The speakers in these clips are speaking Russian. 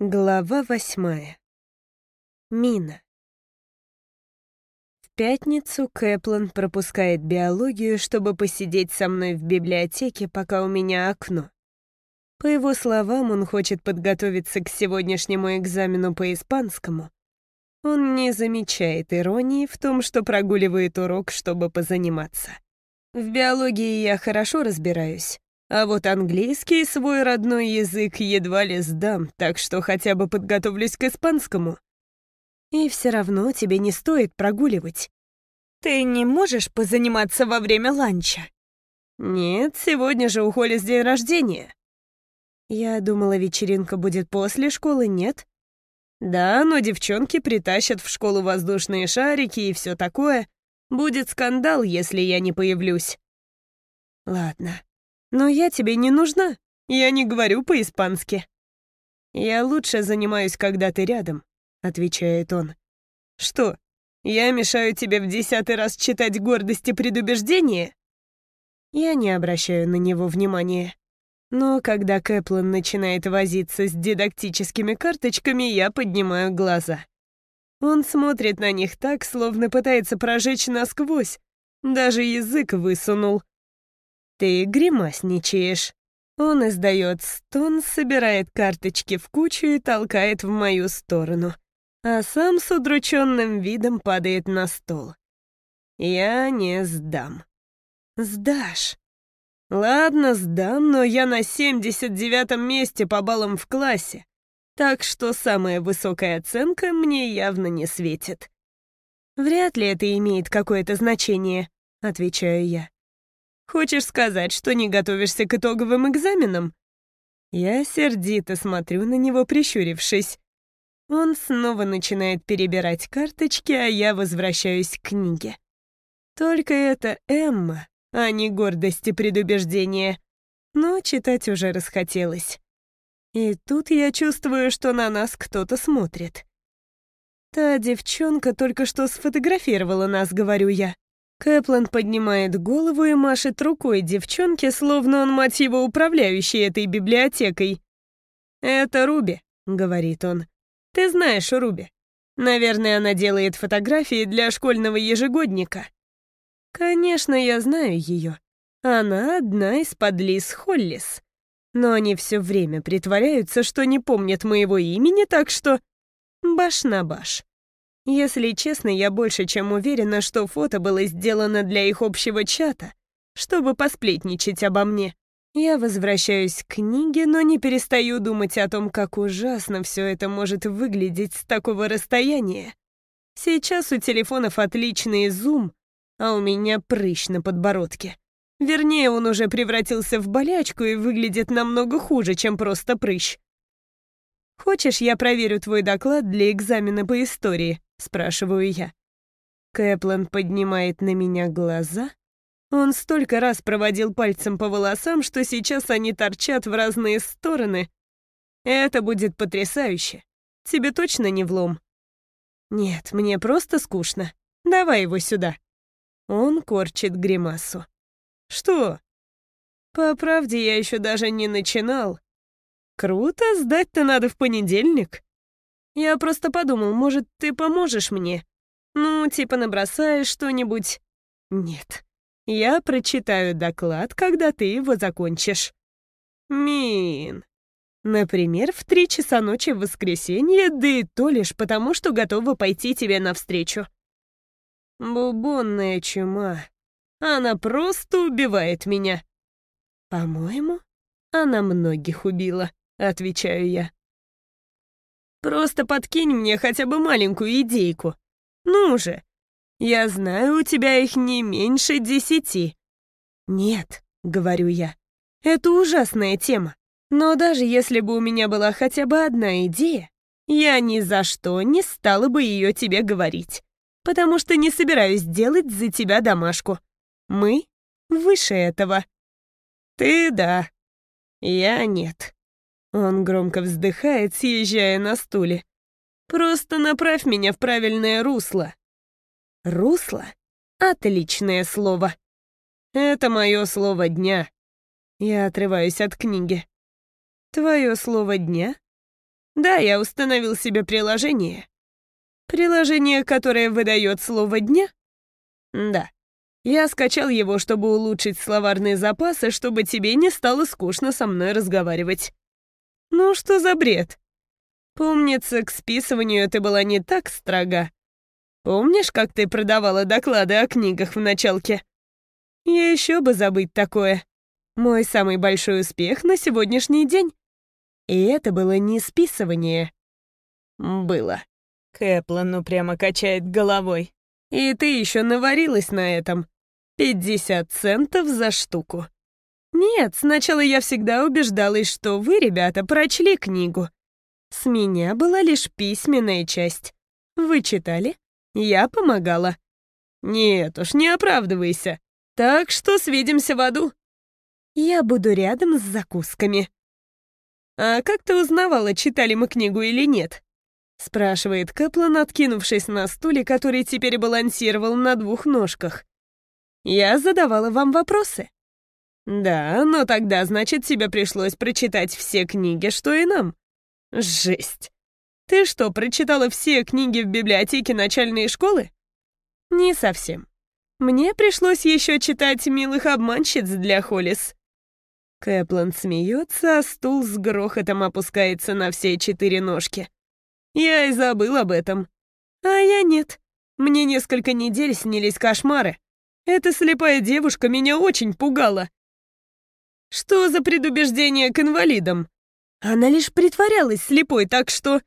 Глава восьмая. Мина. В пятницу Кэплан пропускает биологию, чтобы посидеть со мной в библиотеке, пока у меня окно. По его словам, он хочет подготовиться к сегодняшнему экзамену по испанскому. Он не замечает иронии в том, что прогуливает урок, чтобы позаниматься. В биологии я хорошо разбираюсь, а вот английский свой родной язык едва ли сдам, так что хотя бы подготовлюсь к испанскому. И все равно тебе не стоит прогуливать. Ты не можешь позаниматься во время ланча? Нет, сегодня же у Холли день рождения. Я думала, вечеринка будет после школы, нет? Да, но девчонки притащат в школу воздушные шарики и все такое. Будет скандал, если я не появлюсь. Ладно. «Но я тебе не нужна. Я не говорю по-испански». «Я лучше занимаюсь, когда ты рядом», — отвечает он. «Что, я мешаю тебе в десятый раз читать гордость и предубеждение?» Я не обращаю на него внимания. Но когда Кэплан начинает возиться с дидактическими карточками, я поднимаю глаза. Он смотрит на них так, словно пытается прожечь насквозь. Даже язык высунул. Ты гримасничаешь. Он издает стон, собирает карточки в кучу и толкает в мою сторону, а сам с удрученным видом падает на стол. Я не сдам. Сдашь. Ладно, сдам, но я на 79-м месте по баллам в классе, так что самая высокая оценка мне явно не светит. Вряд ли это имеет какое-то значение, отвечаю я. Хочешь сказать, что не готовишься к итоговым экзаменам?» Я сердито смотрю на него, прищурившись. Он снова начинает перебирать карточки, а я возвращаюсь к книге. Только это Эмма, а не гордость и предубеждение. Но читать уже расхотелось. И тут я чувствую, что на нас кто-то смотрит. Та девчонка только что сфотографировала нас, говорю я. Кэплан поднимает голову и машет рукой девчонке, словно он, мать его, управляющий этой библиотекой. «Это Руби», — говорит он. «Ты знаешь Руби. Наверное, она делает фотографии для школьного ежегодника». «Конечно, я знаю ее. Она одна из подлиз Холлис. Но они все время притворяются, что не помнят моего имени, так что... Баш на баш». Если честно, я больше чем уверена, что фото было сделано для их общего чата, чтобы посплетничать обо мне. Я возвращаюсь к книге, но не перестаю думать о том, как ужасно все это может выглядеть с такого расстояния. Сейчас у телефонов отличный зум, а у меня прыщ на подбородке. Вернее, он уже превратился в болячку и выглядит намного хуже, чем просто прыщ. Хочешь, я проверю твой доклад для экзамена по истории? Спрашиваю я. Кэплан поднимает на меня глаза. Он столько раз проводил пальцем по волосам, что сейчас они торчат в разные стороны. Это будет потрясающе. Тебе точно не влом? Нет, мне просто скучно. Давай его сюда. Он корчит гримасу. Что? По правде, я еще даже не начинал. Круто, сдать-то надо в понедельник. Я просто подумал, может, ты поможешь мне? Ну, типа набросаешь что-нибудь. Нет. Я прочитаю доклад, когда ты его закончишь. Мин. Например, в три часа ночи в воскресенье, да и то лишь потому, что готова пойти тебе навстречу. Бубонная чума. Она просто убивает меня. По-моему, она многих убила, отвечаю я. Просто подкинь мне хотя бы маленькую идейку. Ну же. Я знаю, у тебя их не меньше десяти. Нет, говорю я. Это ужасная тема. Но даже если бы у меня была хотя бы одна идея, я ни за что не стала бы ее тебе говорить. Потому что не собираюсь делать за тебя домашку. Мы выше этого. Ты да, я нет. Он громко вздыхает, съезжая на стуле. «Просто направь меня в правильное русло». «Русло? Отличное слово. Это мое слово дня». Я отрываюсь от книги. «Твое слово дня?» Да, я установил себе приложение. Приложение, которое выдает слово дня? Да. Я скачал его, чтобы улучшить словарные запасы, чтобы тебе не стало скучно со мной разговаривать. Ну что за бред? Помнится, к списыванию ты была не так строга. Помнишь, как ты продавала доклады о книгах в началке? Я еще бы забыть такое. Мой самый большой успех на сегодняшний день. И это было не списывание. Было. Кэплан упрямо качает головой. И ты еще наварилась на этом. 50 центов за штуку. Нет, сначала я всегда убеждалась, что вы, ребята, прочли книгу. С меня была лишь письменная часть. Вы читали? Я помогала. Нет уж, не оправдывайся. Так что свидимся в аду. Я буду рядом с закусками. А как ты узнавала, читали мы книгу или нет? Спрашивает Кэплан, откинувшись на стуле, который теперь балансировал на двух ножках. Я задавала вам вопросы. Да, но тогда, значит, тебе пришлось прочитать все книги, что и нам. Жесть. Ты что, прочитала все книги в библиотеке начальной школы? Не совсем. Мне пришлось еще читать «Милых обманщиц» для Холлис. Кэплан смеется, а стул с грохотом опускается на все четыре ножки. Я и забыл об этом. А я нет. Мне несколько недель снились кошмары. Эта слепая девушка меня очень пугала. Что за предубеждение к инвалидам? Она лишь притворялась слепой, так что...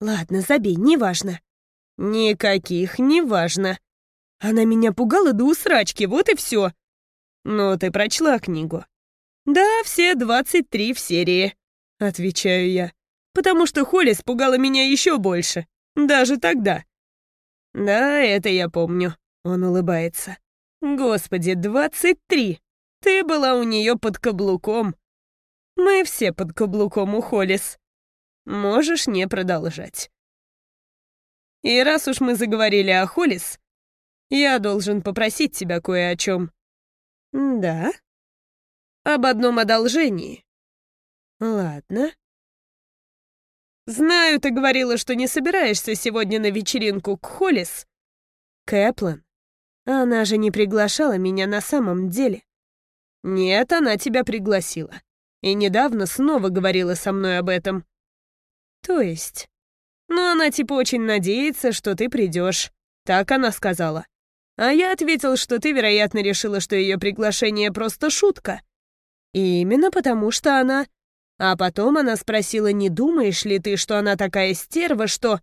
Ладно, забей, неважно. Никаких неважно. Она меня пугала до усрачки, вот и все. Ну, ты прочла книгу. Да, все 23 в серии, отвечаю я. Потому что Холли испугала меня еще больше. Даже тогда. Да, это я помню. Он улыбается. Господи, 23. Ты была у нее под каблуком. Мы все под каблуком у Холлис. Можешь не продолжать. И раз уж мы заговорили о Холлис, я должен попросить тебя кое о чем. Да? Об одном одолжении. Ладно. Знаю, ты говорила, что не собираешься сегодня на вечеринку к Холлис. Кэплан. Она же не приглашала меня на самом деле. Нет, она тебя пригласила и недавно снова говорила со мной об этом. То есть? Ну, она типа очень надеется, что ты придешь. Так она сказала. А я ответил, что ты, вероятно, решила, что ее приглашение просто шутка. И именно потому, что она... А потом она спросила, не думаешь ли ты, что она такая стерва, что...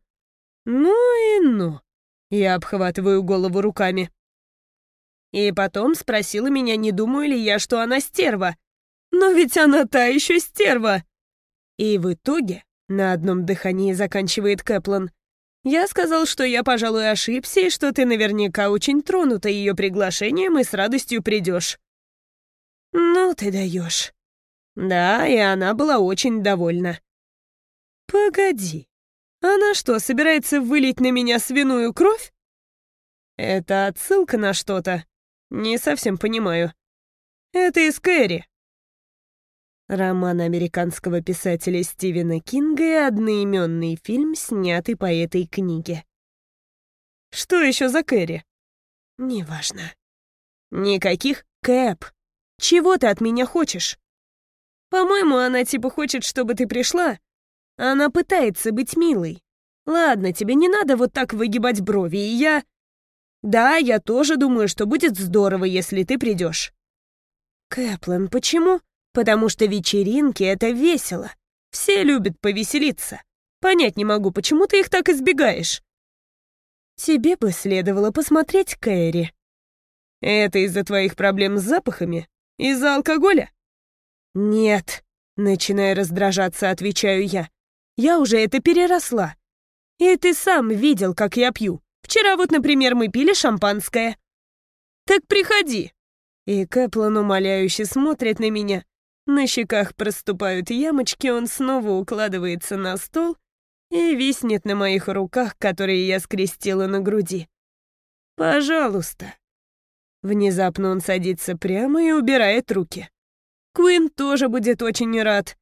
Ну и ну. Я обхватываю голову руками. И потом спросила меня, не думаю ли я, что она стерва. Но ведь она та еще стерва. И в итоге, на одном дыхании заканчивает Кэплан, я сказал, что я, пожалуй, ошибся, и что ты наверняка очень тронута ее приглашением и с радостью придешь. Ну, ты даешь. Да, и она была очень довольна. Погоди, она что, собирается вылить на меня свиную кровь? Это отсылка на что-то? Не совсем понимаю. Это из Кэрри. Роман американского писателя Стивена Кинга и одноименный фильм, снятый по этой книге. Что еще за Кэрри? Неважно. Никаких Кэп. Чего ты от меня хочешь? По-моему, она типа хочет, чтобы ты пришла. Она пытается быть милой. Ладно, тебе не надо вот так выгибать брови, и я... Да, я тоже думаю, что будет здорово, если ты придешь. Кэплан, почему? Потому что вечеринки — это весело. Все любят повеселиться. Понять не могу, почему ты их так избегаешь. Тебе бы следовало посмотреть Кэрри. Это из-за твоих проблем с запахами? Из-за алкоголя? Нет, начиная раздражаться, отвечаю я. Я уже это переросла. И ты сам видел, как я пью. Вчера вот, например, мы пили шампанское. Так приходи. И Кэплан умоляюще смотрит на меня, на щеках проступают ямочки, он снова укладывается на стол и виснет на моих руках, которые я скрестила на груди. «Пожалуйста». Внезапно он садится прямо и убирает руки. Куин тоже будет очень рад.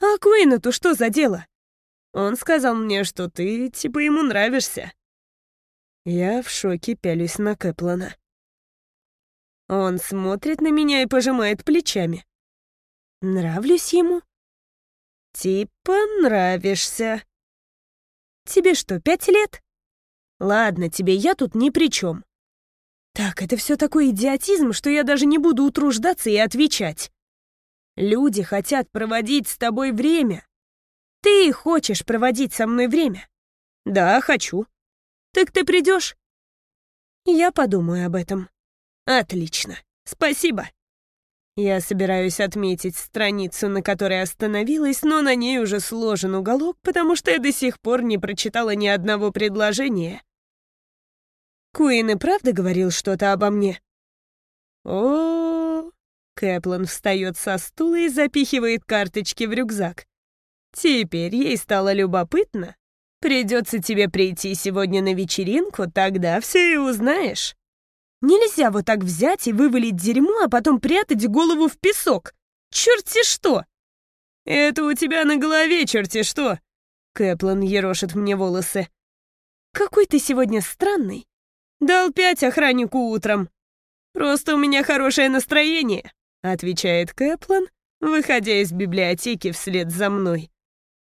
А Куину-то что за дело? Он сказал мне, что ты, типа, ему нравишься». Я в шоке пялюсь на Кэплана. Он смотрит на меня и пожимает плечами. Нравлюсь ему? Типа нравишься. Тебе что, пять лет? Ладно, тебе я тут ни при чем. Так, это все такой идиотизм, что я даже не буду утруждаться и отвечать. Люди хотят проводить с тобой время. Ты хочешь проводить со мной время? Да, хочу. Так ты придешь? Я подумаю об этом. Отлично. Спасибо. Я собираюсь отметить страницу, на которой остановилась, но на ней уже сложен уголок, потому что я до сих пор не прочитала ни одного предложения. Куин и правда говорил что-то обо мне? О, -о, Кэплан встает со стула и запихивает карточки в рюкзак. Теперь ей стало любопытно. Придется тебе прийти сегодня на вечеринку, тогда все и узнаешь. Нельзя вот так взять и вывалить дерьмо, а потом прятать голову в песок. Черти что! Это у тебя на голове черти что! Кэплан ерошит мне волосы. Какой ты сегодня странный. Дал пять охраннику утром. Просто у меня хорошее настроение, отвечает Кэплан, выходя из библиотеки вслед за мной.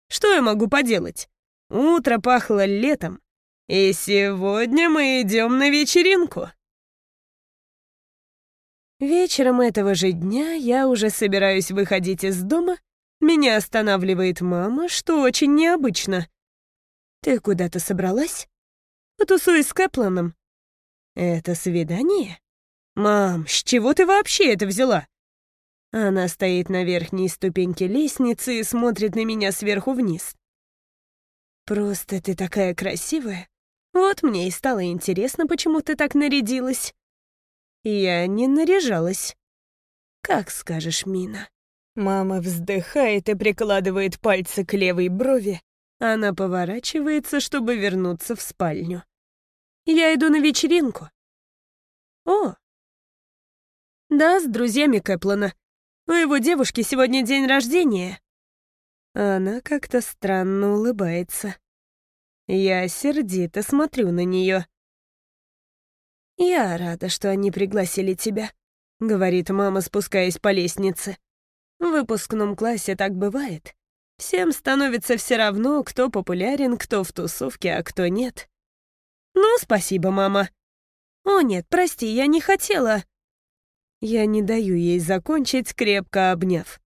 Что я могу поделать? Утро пахло летом, и сегодня мы идем на вечеринку. Вечером этого же дня я уже собираюсь выходить из дома. Меня останавливает мама, что очень необычно. «Ты куда-то собралась?» «Потусуй с Кэпланом». «Это свидание?» «Мам, с чего ты вообще это взяла?» Она стоит на верхней ступеньке лестницы и смотрит на меня сверху вниз. «Просто ты такая красивая. Вот мне и стало интересно, почему ты так нарядилась». Я не наряжалась. Как скажешь, Мина. Мама вздыхает и прикладывает пальцы к левой брови. Она поворачивается, чтобы вернуться в спальню. Я иду на вечеринку. О! Да, с друзьями Кэплана. У его девушки сегодня день рождения. Она как-то странно улыбается. Я сердито смотрю на нее. «Я рада, что они пригласили тебя», — говорит мама, спускаясь по лестнице. «В выпускном классе так бывает. Всем становится все равно, кто популярен, кто в тусовке, а кто нет». «Ну, спасибо, мама». «О, нет, прости, я не хотела». Я не даю ей закончить, крепко обняв.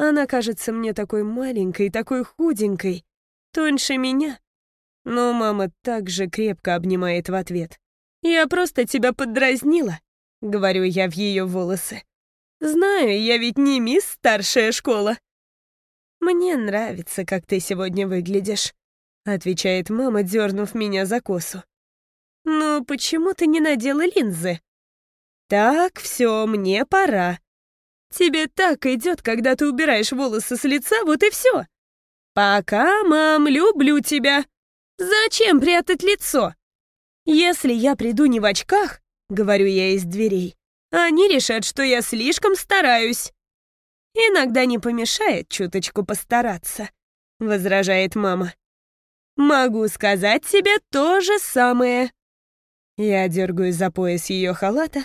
Она кажется мне такой маленькой, такой худенькой, тоньше меня. Но мама также крепко обнимает в ответ. «Я просто тебя поддразнила», — говорю я в ее волосы. «Знаю, я ведь не мисс старшая школа». «Мне нравится, как ты сегодня выглядишь», — отвечает мама, дернув меня за косу. «Но почему ты не надела линзы?» «Так, все, мне пора. Тебе так идет, когда ты убираешь волосы с лица, вот и все. Пока, мам, люблю тебя. Зачем прятать лицо?» «Если я приду не в очках, — говорю я из дверей, — они решат, что я слишком стараюсь». «Иногда не помешает чуточку постараться», — возражает мама. «Могу сказать тебе то же самое». Я дергаю за пояс ее халата,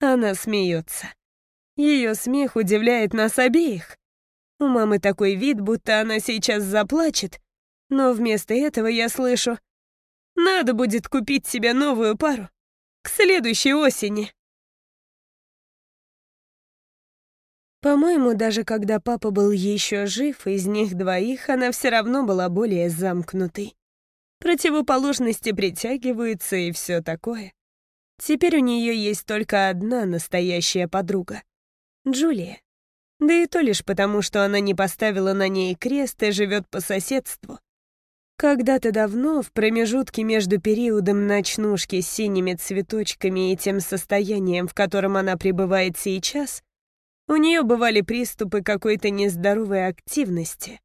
она смеется. Ее смех удивляет нас обеих. У мамы такой вид, будто она сейчас заплачет, но вместо этого я слышу надо будет купить себе новую пару. К следующей осени. По-моему, даже когда папа был еще жив, из них двоих она все равно была более замкнутой. Противоположности притягиваются и все такое. Теперь у нее есть только одна настоящая подруга — Джулия. Да и то лишь потому, что она не поставила на ней крест и живет по соседству. Когда-то давно, в промежутке между периодом ночнушки с синими цветочками и тем состоянием, в котором она пребывает сейчас, у нее бывали приступы какой-то нездоровой активности.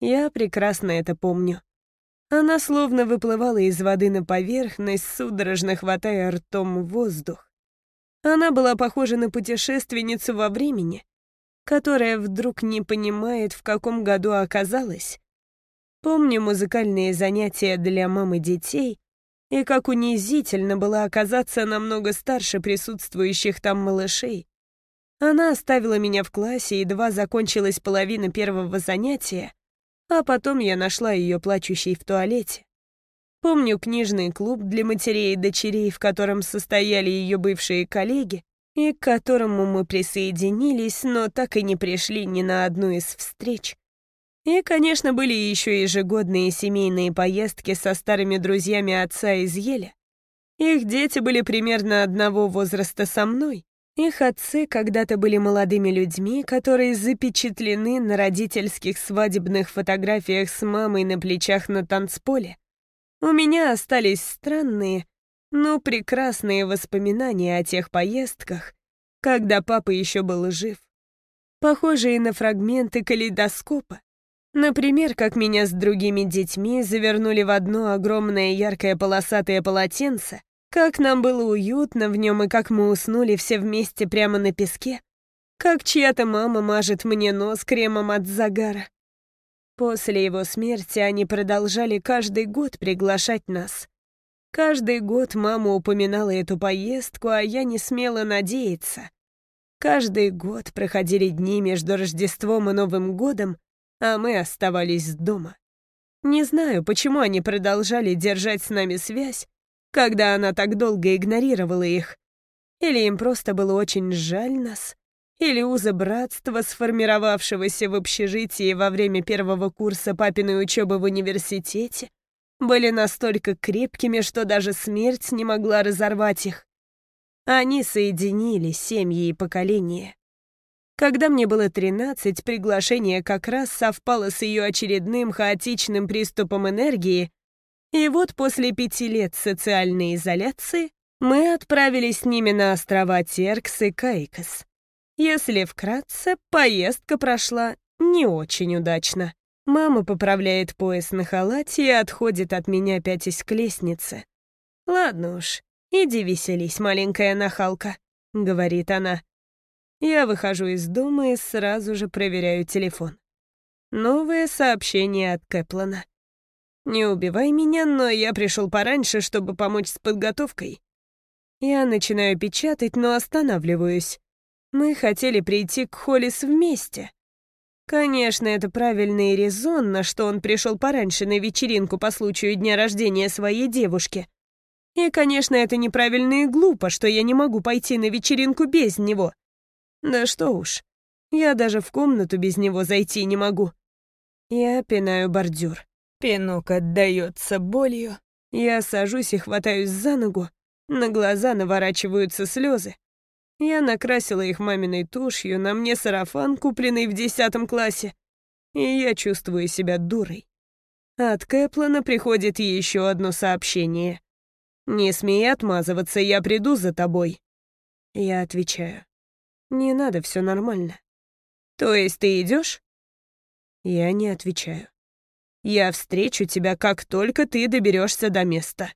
Я прекрасно это помню. Она словно выплывала из воды на поверхность, судорожно хватая ртом воздух. Она была похожа на путешественницу во времени, которая вдруг не понимает, в каком году оказалась, Помню музыкальные занятия для мамы детей, и как унизительно было оказаться намного старше присутствующих там малышей. Она оставила меня в классе, едва закончилась половина первого занятия, а потом я нашла ее плачущей в туалете. Помню книжный клуб для матерей и дочерей, в котором состояли ее бывшие коллеги, и к которому мы присоединились, но так и не пришли ни на одну из встреч. И, конечно, были еще ежегодные семейные поездки со старыми друзьями отца из Еля. Их дети были примерно одного возраста со мной. Их отцы когда-то были молодыми людьми, которые запечатлены на родительских свадебных фотографиях с мамой на плечах на танцполе. У меня остались странные, но прекрасные воспоминания о тех поездках, когда папа еще был жив. Похожие на фрагменты калейдоскопа, Например, как меня с другими детьми завернули в одно огромное яркое полосатое полотенце, как нам было уютно в нем и как мы уснули все вместе прямо на песке, как чья-то мама мажет мне нос кремом от загара. После его смерти они продолжали каждый год приглашать нас. Каждый год мама упоминала эту поездку, а я не смела надеяться. Каждый год проходили дни между Рождеством и Новым годом, а мы оставались дома. Не знаю, почему они продолжали держать с нами связь, когда она так долго игнорировала их. Или им просто было очень жаль нас, или узы братства, сформировавшегося в общежитии во время первого курса папиной учебы в университете, были настолько крепкими, что даже смерть не могла разорвать их. Они соединили семьи и поколения. Когда мне было 13, приглашение как раз совпало с ее очередным хаотичным приступом энергии, и вот после пяти лет социальной изоляции мы отправились с ними на острова Теркс и Кайкос. Если вкратце, поездка прошла не очень удачно. Мама поправляет пояс на халате и отходит от меня пятясь к лестнице. «Ладно уж, иди веселись, маленькая нахалка», — говорит она. Я выхожу из дома и сразу же проверяю телефон. Новое сообщение от Кэплана. «Не убивай меня, но я пришел пораньше, чтобы помочь с подготовкой». Я начинаю печатать, но останавливаюсь. Мы хотели прийти к Холлис вместе. Конечно, это правильно и резонно, что он пришел пораньше на вечеринку по случаю дня рождения своей девушки. И, конечно, это неправильно и глупо, что я не могу пойти на вечеринку без него. Да что уж, я даже в комнату без него зайти не могу. Я пинаю бордюр. Пинок отдается болью. Я сажусь и хватаюсь за ногу. На глаза наворачиваются слезы. Я накрасила их маминой тушью, на мне сарафан, купленный в десятом классе. И я чувствую себя дурой. От Кэплана приходит еще одно сообщение. «Не смей отмазываться, я приду за тобой». Я отвечаю. Не надо, все нормально. То есть ты идешь? Я не отвечаю. Я встречу тебя, как только ты доберешься до места.